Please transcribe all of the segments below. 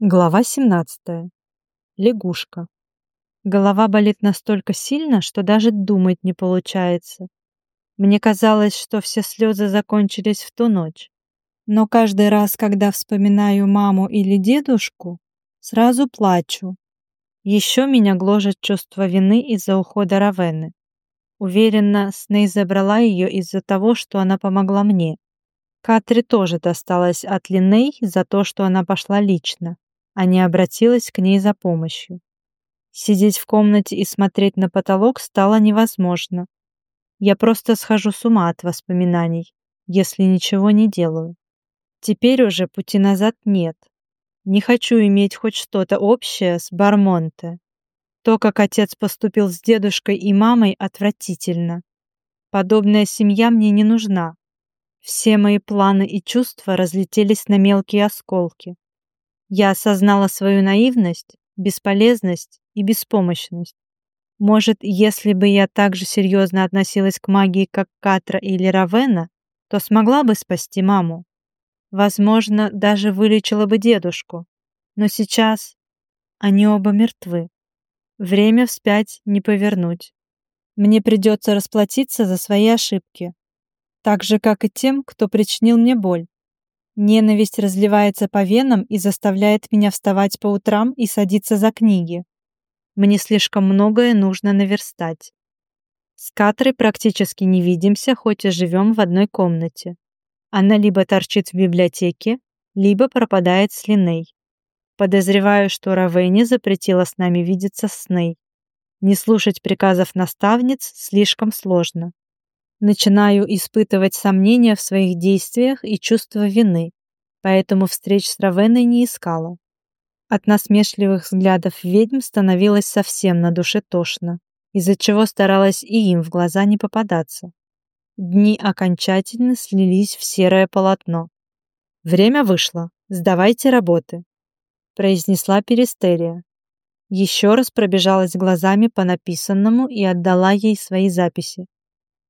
Глава 17. Лягушка. Голова болит настолько сильно, что даже думать не получается. Мне казалось, что все слезы закончились в ту ночь. Но каждый раз, когда вспоминаю маму или дедушку, сразу плачу. Еще меня гложет чувство вины из-за ухода Равены. Уверена, Сней забрала ее из-за того, что она помогла мне. Катре тоже досталось от Линей за то, что она пошла лично а не обратилась к ней за помощью. Сидеть в комнате и смотреть на потолок стало невозможно. Я просто схожу с ума от воспоминаний, если ничего не делаю. Теперь уже пути назад нет. Не хочу иметь хоть что-то общее с Бармонте. То, как отец поступил с дедушкой и мамой, отвратительно. Подобная семья мне не нужна. Все мои планы и чувства разлетелись на мелкие осколки. Я осознала свою наивность, бесполезность и беспомощность. Может, если бы я так же серьезно относилась к магии, как Катра или Равена, то смогла бы спасти маму. Возможно, даже вылечила бы дедушку. Но сейчас они оба мертвы. Время вспять не повернуть. Мне придется расплатиться за свои ошибки. Так же, как и тем, кто причинил мне боль. Ненависть разливается по венам и заставляет меня вставать по утрам и садиться за книги. Мне слишком многое нужно наверстать. С Катрой практически не видимся, хоть и живем в одной комнате. Она либо торчит в библиотеке, либо пропадает с Линей. Подозреваю, что Равейни запретила с нами видеться с Ней. Не слушать приказов наставниц слишком сложно. Начинаю испытывать сомнения в своих действиях и чувство вины, поэтому встреч с Равеной не искала. От насмешливых взглядов ведьм становилось совсем на душе тошно, из-за чего старалась и им в глаза не попадаться. Дни окончательно слились в серое полотно. «Время вышло. Сдавайте работы», — произнесла Перистерия. Еще раз пробежалась глазами по написанному и отдала ей свои записи.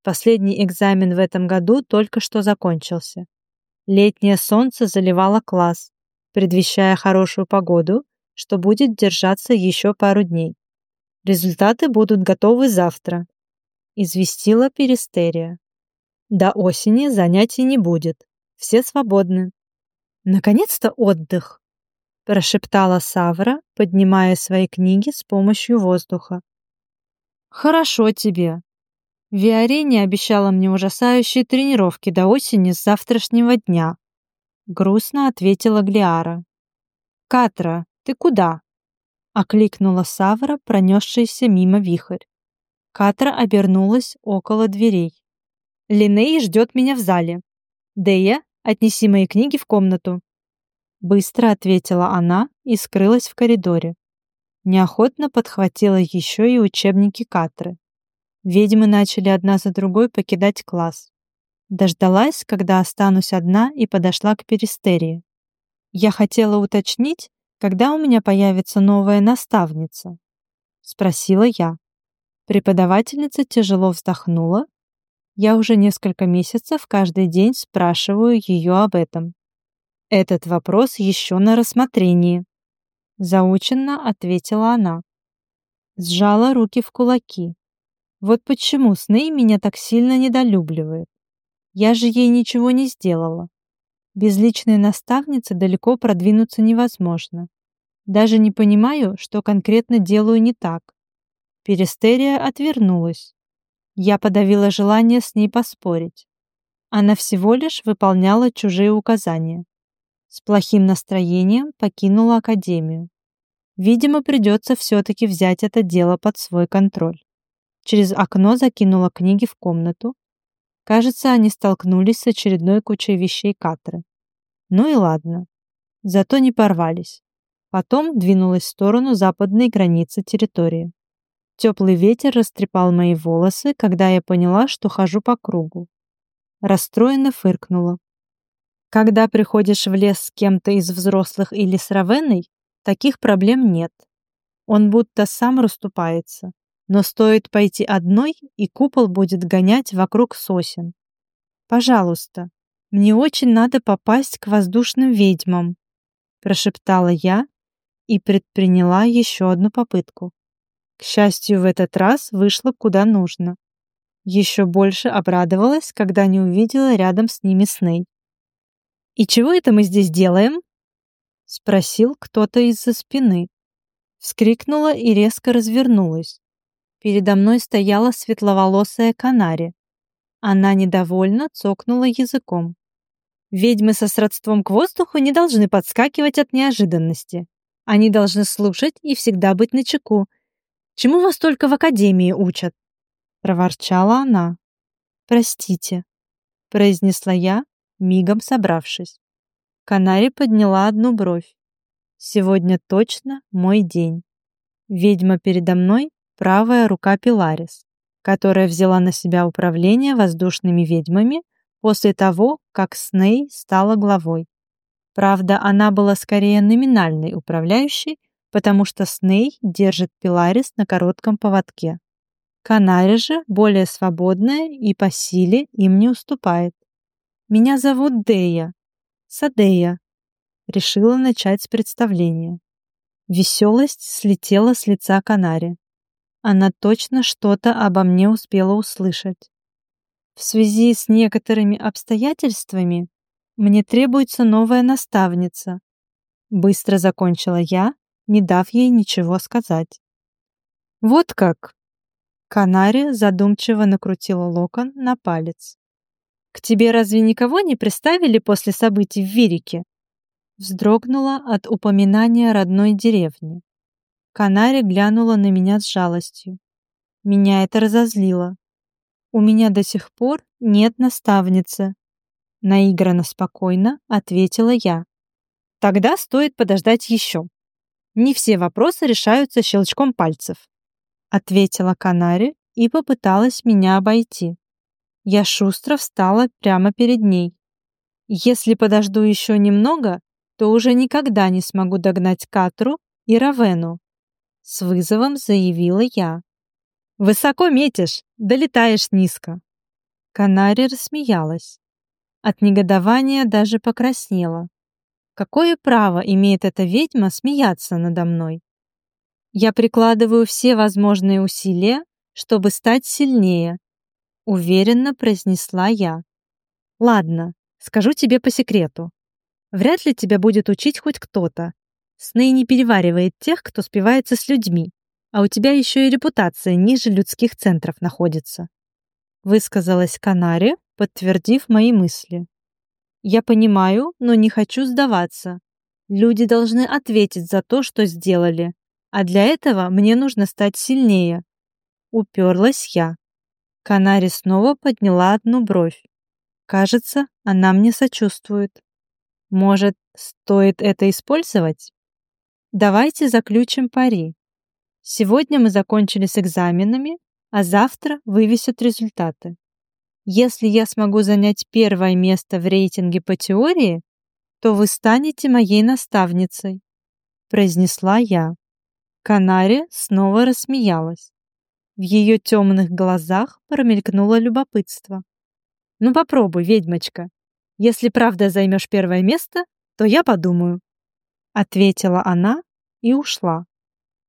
Последний экзамен в этом году только что закончился. Летнее солнце заливало класс, предвещая хорошую погоду, что будет держаться еще пару дней. Результаты будут готовы завтра, известила Перистерия. До осени занятий не будет. Все свободны. Наконец-то отдых, прошептала Савра, поднимая свои книги с помощью воздуха. Хорошо тебе, Виарене обещала мне ужасающие тренировки до осени с завтрашнего дня. Грустно ответила Глиара. «Катра, ты куда?» Окликнула Савра, пронесшаяся мимо вихрь. Катра обернулась около дверей. «Линей ждет меня в зале. Дея, отнеси мои книги в комнату». Быстро ответила она и скрылась в коридоре. Неохотно подхватила еще и учебники Катры. Ведьмы начали одна за другой покидать класс. Дождалась, когда останусь одна, и подошла к Перистерии. Я хотела уточнить, когда у меня появится новая наставница. Спросила я. Преподавательница тяжело вздохнула. Я уже несколько месяцев каждый день спрашиваю ее об этом. Этот вопрос еще на рассмотрении. Заученно ответила она. Сжала руки в кулаки. Вот почему Сней меня так сильно недолюбливает. Я же ей ничего не сделала. Без личной наставницы далеко продвинуться невозможно. Даже не понимаю, что конкретно делаю не так. Перестерия отвернулась. Я подавила желание с ней поспорить. Она всего лишь выполняла чужие указания. С плохим настроением покинула академию. Видимо, придется все-таки взять это дело под свой контроль. Через окно закинула книги в комнату. Кажется, они столкнулись с очередной кучей вещей Катры. Ну и ладно. Зато не порвались. Потом двинулась в сторону западной границы территории. Теплый ветер растрепал мои волосы, когда я поняла, что хожу по кругу. Расстроенно фыркнула. Когда приходишь в лес с кем-то из взрослых или с Равеной, таких проблем нет. Он будто сам расступается но стоит пойти одной, и купол будет гонять вокруг сосен. Пожалуйста, мне очень надо попасть к воздушным ведьмам, прошептала я, и предприняла еще одну попытку. К счастью, в этот раз вышло куда нужно. Еще больше обрадовалась, когда не увидела рядом с ними Сней. «И чего это мы здесь делаем?» — спросил кто-то из-за спины. Вскрикнула и резко развернулась. Передо мной стояла светловолосая Канари. Она недовольно цокнула языком. Ведьмы со сродством к воздуху не должны подскакивать от неожиданности. Они должны слушать и всегда быть начеку. Чему вас только в академии учат? проворчала она. Простите, произнесла я, мигом собравшись. Канари подняла одну бровь. Сегодня точно мой день. Ведьма передо мной правая рука Пиларис, которая взяла на себя управление воздушными ведьмами после того, как Сней стала главой. Правда, она была скорее номинальной управляющей, потому что Сней держит Пиларис на коротком поводке. Канари же более свободная и по силе им не уступает. «Меня зовут Дея. Садея», — решила начать с представления. Веселость слетела с лица Канари. Она точно что-то обо мне успела услышать. В связи с некоторыми обстоятельствами мне требуется новая наставница. Быстро закончила я, не дав ей ничего сказать. Вот как. Канари задумчиво накрутила локон на палец. К тебе разве никого не приставили после событий в Вирике? Вздрогнула от упоминания родной деревни. Канари глянула на меня с жалостью. Меня это разозлило. У меня до сих пор нет наставницы. Наигранно спокойно ответила я. Тогда стоит подождать еще. Не все вопросы решаются щелчком пальцев. Ответила Канари и попыталась меня обойти. Я шустро встала прямо перед ней. Если подожду еще немного, то уже никогда не смогу догнать Катру и Равену с вызовом заявила я. «Высоко метишь, долетаешь низко». Канари рассмеялась. От негодования даже покраснела. Какое право имеет эта ведьма смеяться надо мной? Я прикладываю все возможные усилия, чтобы стать сильнее, уверенно произнесла я. Ладно, скажу тебе по секрету. Вряд ли тебя будет учить хоть кто-то, Сней не переваривает тех, кто спивается с людьми, а у тебя еще и репутация ниже людских центров находится. Высказалась Канари, подтвердив мои мысли. Я понимаю, но не хочу сдаваться. Люди должны ответить за то, что сделали, а для этого мне нужно стать сильнее. Уперлась я. Канари снова подняла одну бровь. Кажется, она мне сочувствует. Может, стоит это использовать? Давайте заключим пари. Сегодня мы закончили с экзаменами, а завтра вывесят результаты. Если я смогу занять первое место в рейтинге по теории, то вы станете моей наставницей, произнесла я. Канари снова рассмеялась. В ее темных глазах промелькнуло любопытство. Ну попробуй, ведьмочка. Если правда займешь первое место, то я подумаю ответила она и ушла.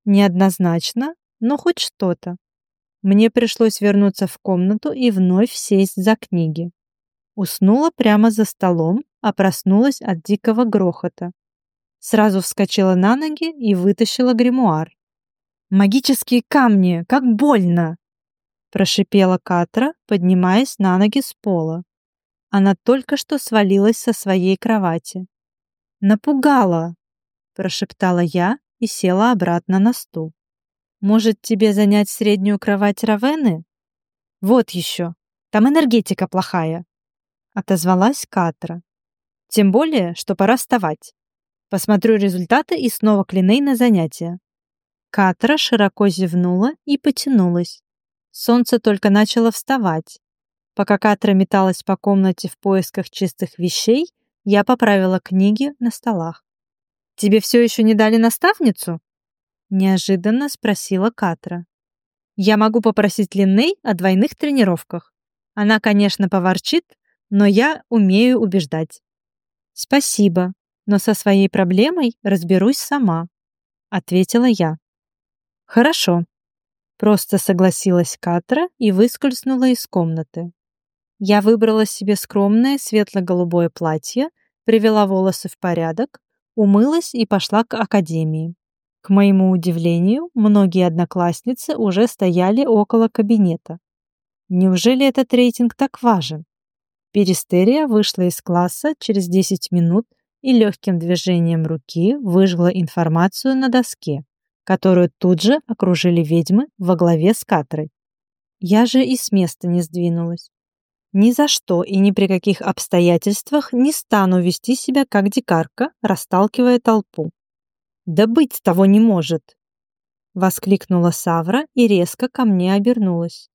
Неоднозначно, но хоть что-то. Мне пришлось вернуться в комнату и вновь сесть за книги. Уснула прямо за столом, а проснулась от дикого грохота. Сразу вскочила на ноги и вытащила гримуар. «Магические камни! Как больно!» прошипела Катра, поднимаясь на ноги с пола. Она только что свалилась со своей кровати. «Напугала!» Прошептала я и села обратно на стул. Может, тебе занять среднюю кровать Равены? Вот еще. Там энергетика плохая, отозвалась Катра. Тем более, что пора вставать. Посмотрю результаты и снова клиней на занятия. Катра широко зевнула и потянулась. Солнце только начало вставать. Пока Катра металась по комнате в поисках чистых вещей, я поправила книги на столах. Тебе все еще не дали наставницу?» Неожиданно спросила Катра. «Я могу попросить Линней о двойных тренировках. Она, конечно, поворчит, но я умею убеждать». «Спасибо, но со своей проблемой разберусь сама», ответила я. Хорошо. Просто согласилась Катра и выскользнула из комнаты. Я выбрала себе скромное светло-голубое платье, привела волосы в порядок, умылась и пошла к академии. К моему удивлению, многие одноклассницы уже стояли около кабинета. Неужели этот рейтинг так важен? Перистерия вышла из класса через 10 минут и легким движением руки выжгла информацию на доске, которую тут же окружили ведьмы во главе с Катрой. Я же и с места не сдвинулась. Ни за что и ни при каких обстоятельствах не стану вести себя как дикарка, расталкивая толпу. Да быть того не может! Воскликнула Савра и резко ко мне обернулась.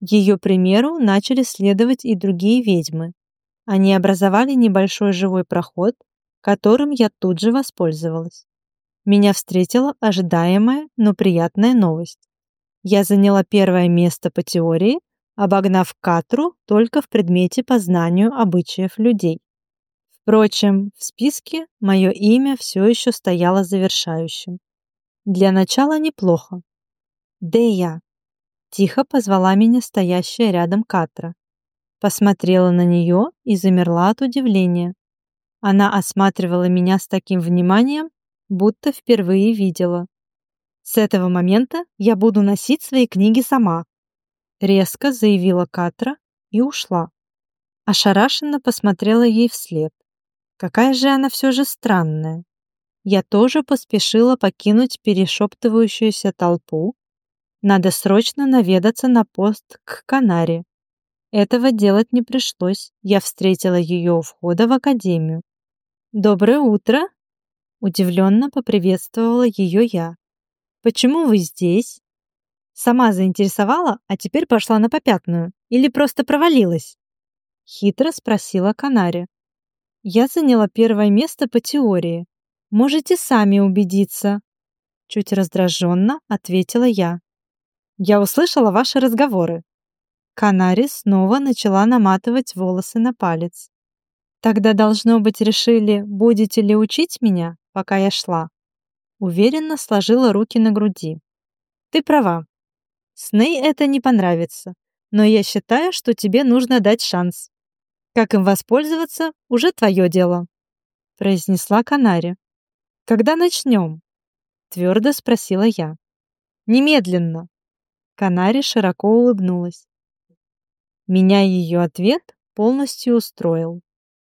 Ее примеру начали следовать и другие ведьмы. Они образовали небольшой живой проход, которым я тут же воспользовалась. Меня встретила ожидаемая, но приятная новость. Я заняла первое место по теории, обогнав Катру только в предмете по знанию обычаев людей. Впрочем, в списке мое имя все еще стояло завершающим. Для начала неплохо. Дея, Тихо позвала меня стоящая рядом Катра. Посмотрела на нее и замерла от удивления. Она осматривала меня с таким вниманием, будто впервые видела. «С этого момента я буду носить свои книги сама», резко заявила Катра и ушла. Ошарашенно посмотрела ей вслед. Какая же она все же странная. Я тоже поспешила покинуть перешептывающуюся толпу надо срочно наведаться на пост к Канаре. Этого делать не пришлось. Я встретила ее у входа в академию. «Доброе утро!» Удивленно поприветствовала ее я. «Почему вы здесь?» «Сама заинтересовала, а теперь пошла на попятную. Или просто провалилась?» Хитро спросила Канаре. «Я заняла первое место по теории. Можете сами убедиться». Чуть раздраженно ответила я. Я услышала ваши разговоры. Канари снова начала наматывать волосы на палец. Тогда, должно быть, решили, будете ли учить меня, пока я шла. Уверенно сложила руки на груди. Ты права. Сней это не понравится, но я считаю, что тебе нужно дать шанс. Как им воспользоваться, уже твое дело, произнесла Канари. Когда начнем? Твердо спросила я. Немедленно, Канари широко улыбнулась. Меня ее ответ полностью устроил.